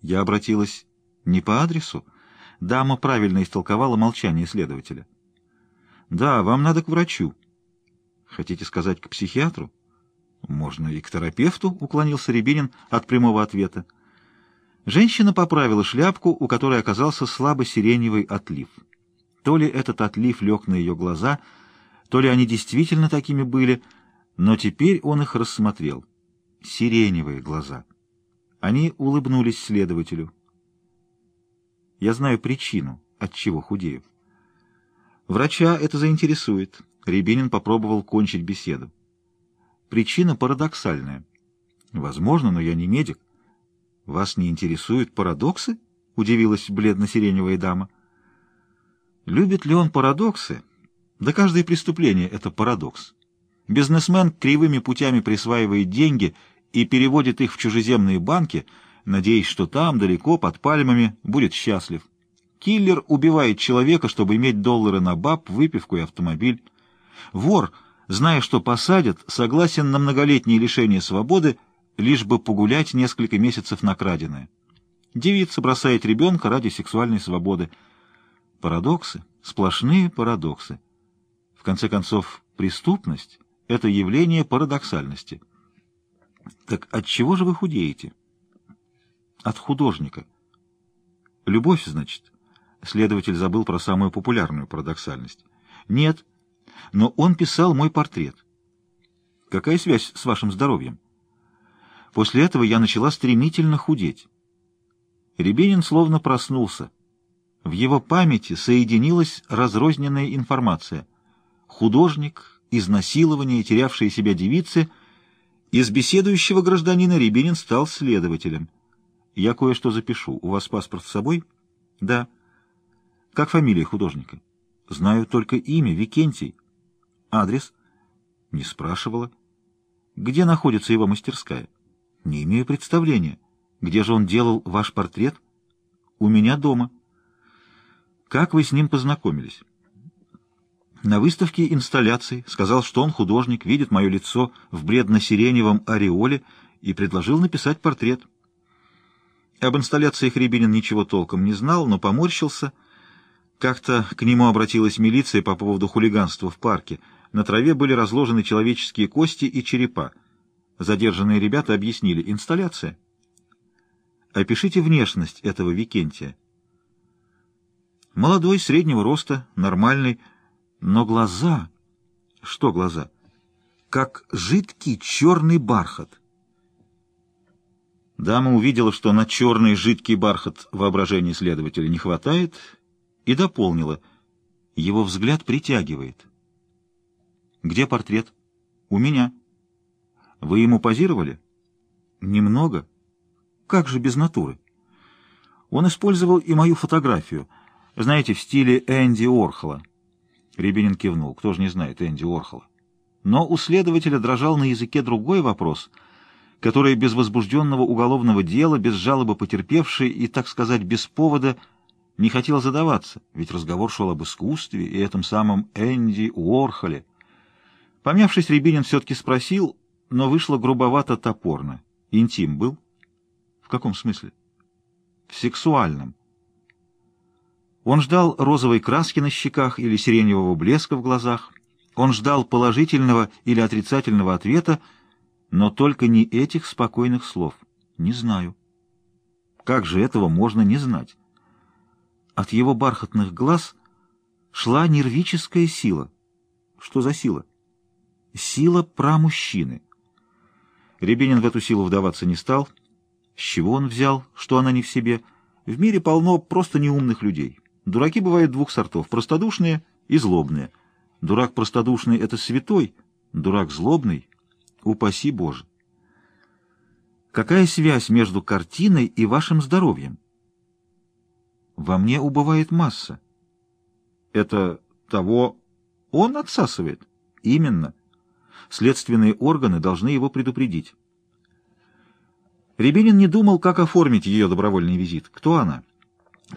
Я обратилась не по адресу. Дама правильно истолковала молчание следователя. Да, вам надо к врачу. Хотите сказать, к психиатру? Можно и к терапевту, уклонился Рябинин от прямого ответа. Женщина поправила шляпку, у которой оказался слабо-сиреневый отлив. То ли этот отлив лег на ее глаза, то ли они действительно такими были, но теперь он их рассмотрел. Сиреневые глаза. Они улыбнулись следователю. Я знаю причину, от чего худею. Врача это заинтересует. Рябинин попробовал кончить беседу. Причина парадоксальная. Возможно, но я не медик. Вас не интересуют парадоксы? Удивилась бледно-сиреневая дама. Любит ли он парадоксы? Да каждое преступление — это парадокс. Бизнесмен кривыми путями присваивает деньги и переводит их в чужеземные банки, надеясь, что там, далеко, под пальмами, будет счастлив. Киллер убивает человека, чтобы иметь доллары на баб, выпивку и автомобиль. Вор, зная, что посадят, согласен на многолетнее лишение свободы, лишь бы погулять несколько месяцев на краденое. Девица бросает ребенка ради сексуальной свободы. Парадоксы, сплошные парадоксы. В конце концов, преступность — это явление парадоксальности. Так от чего же вы худеете? От художника. Любовь, значит? Следователь забыл про самую популярную парадоксальность. Нет, но он писал мой портрет. Какая связь с вашим здоровьем? После этого я начала стремительно худеть. Рябинин словно проснулся. В его памяти соединилась разрозненная информация. Художник, изнасилование, терявшие себя девицы. Из беседующего гражданина Рябинин стал следователем. Я кое-что запишу. У вас паспорт с собой? Да. Как фамилия художника? Знаю только имя, Викентий. Адрес? Не спрашивала. Где находится его мастерская? Не имею представления. Где же он делал ваш портрет? У меня дома. Как вы с ним познакомились? На выставке инсталляций сказал, что он художник, видит мое лицо в бледно-сиреневом ореоле и предложил написать портрет. Об инсталляциях Рябинин ничего толком не знал, но поморщился — как-то к нему обратилась милиция по поводу хулиганства в парке. На траве были разложены человеческие кости и черепа. Задержанные ребята объяснили «инсталляция». Опишите внешность этого Викентия. Молодой, среднего роста, нормальный, но глаза... Что глаза? Как жидкий черный бархат. Дама увидела, что на черный жидкий бархат воображения следователя не хватает, и дополнила. Его взгляд притягивает. «Где портрет?» «У меня». «Вы ему позировали?» «Немного». «Как же без натуры?» Он использовал и мою фотографию. Знаете, в стиле Энди Орхола. Рябинин кивнул. Кто же не знает Энди Орхола? Но у следователя дрожал на языке другой вопрос, который без возбужденного уголовного дела, без жалобы потерпевшей и, так сказать, без повода не хотел задаваться, ведь разговор шел об искусстве и этом самом Энди Уорхоле. Помявшись, Рябинин все-таки спросил, но вышло грубовато-топорно. Интим был? В каком смысле? В сексуальном. Он ждал розовой краски на щеках или сиреневого блеска в глазах. Он ждал положительного или отрицательного ответа, но только не этих спокойных слов. Не знаю. Как же этого можно не знать? От его бархатных глаз шла нервическая сила. Что за сила? Сила про-мужчины. Рябинин в эту силу вдаваться не стал. С чего он взял, что она не в себе? В мире полно просто неумных людей. Дураки бывают двух сортов — простодушные и злобные. Дурак простодушный — это святой, дурак злобный — упаси Боже. Какая связь между картиной и вашим здоровьем? Во мне убывает масса. Это того он отсасывает? Именно. Следственные органы должны его предупредить. Рябинин не думал, как оформить ее добровольный визит. Кто она?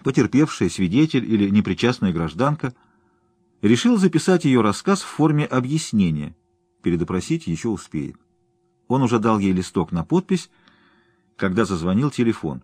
Потерпевшая, свидетель или непричастная гражданка? Решил записать ее рассказ в форме объяснения. Передопросить еще успеет. Он уже дал ей листок на подпись, когда зазвонил телефон.